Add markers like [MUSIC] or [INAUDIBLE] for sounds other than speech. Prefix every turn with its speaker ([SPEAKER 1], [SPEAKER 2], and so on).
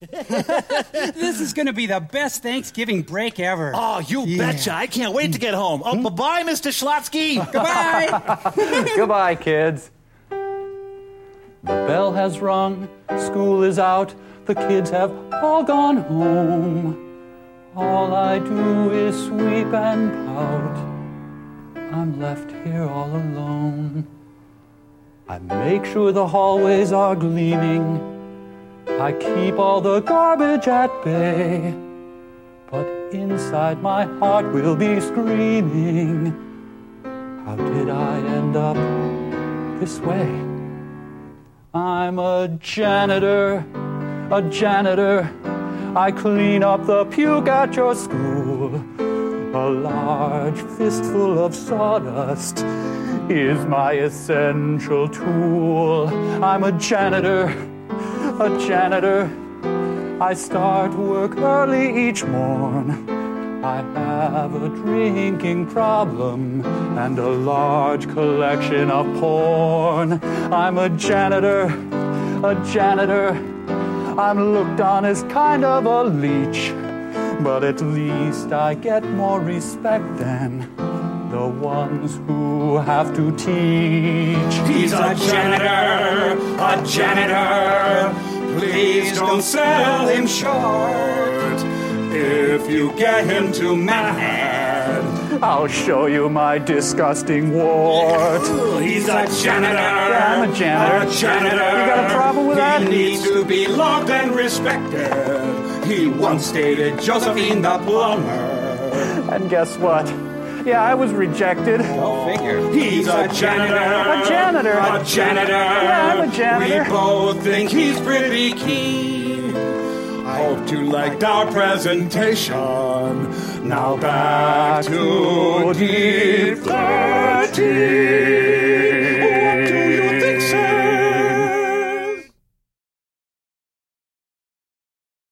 [SPEAKER 1] [LAUGHS] this is going to be the best Thanksgiving break ever.
[SPEAKER 2] Oh, you
[SPEAKER 1] Yeah.
[SPEAKER 2] betcha. I can't wait to get home. Oh, hmm? bye bye, Mr. Schlotsky. [LAUGHS]
[SPEAKER 1] Goodbye. [LAUGHS]
[SPEAKER 3] Goodbye, kids. The bell has rung, school is out, the kids have all gone home. All I do is sweep and pout. I'm left here all alone. I make sure the hallways are gleaming. I keep all the garbage at bay. But inside my heart will be screaming. How did I end up this way? I'm a janitor, a janitor. I clean up the puke at your school. A large fistful of sawdust is my essential tool. I'm a janitor, a janitor. I start work early each morn. I have a drinking problem and a large collection of porn. I'm a janitor, a janitor. I'm looked on as kind of a leech, but at least I get more respect than the ones who have to teach.
[SPEAKER 4] He's a janitor, a janitor. Please don't sell him short. If you get him too mad,
[SPEAKER 3] I'll show you my disgusting wart.
[SPEAKER 4] he's a janitor.
[SPEAKER 3] Yeah, I'm a janitor.
[SPEAKER 4] A janitor.
[SPEAKER 3] You got a problem with
[SPEAKER 4] he
[SPEAKER 3] that?
[SPEAKER 4] He needs to be loved and respected. He once dated Josephine the plumber.
[SPEAKER 3] And guess what? Yeah, I was rejected.
[SPEAKER 1] Go figure.
[SPEAKER 4] He's a janitor.
[SPEAKER 3] A janitor.
[SPEAKER 4] A janitor.
[SPEAKER 3] Yeah, I'm a janitor.
[SPEAKER 4] We both think he's pretty keen. Hope you liked our presentation. Now back to deep thought.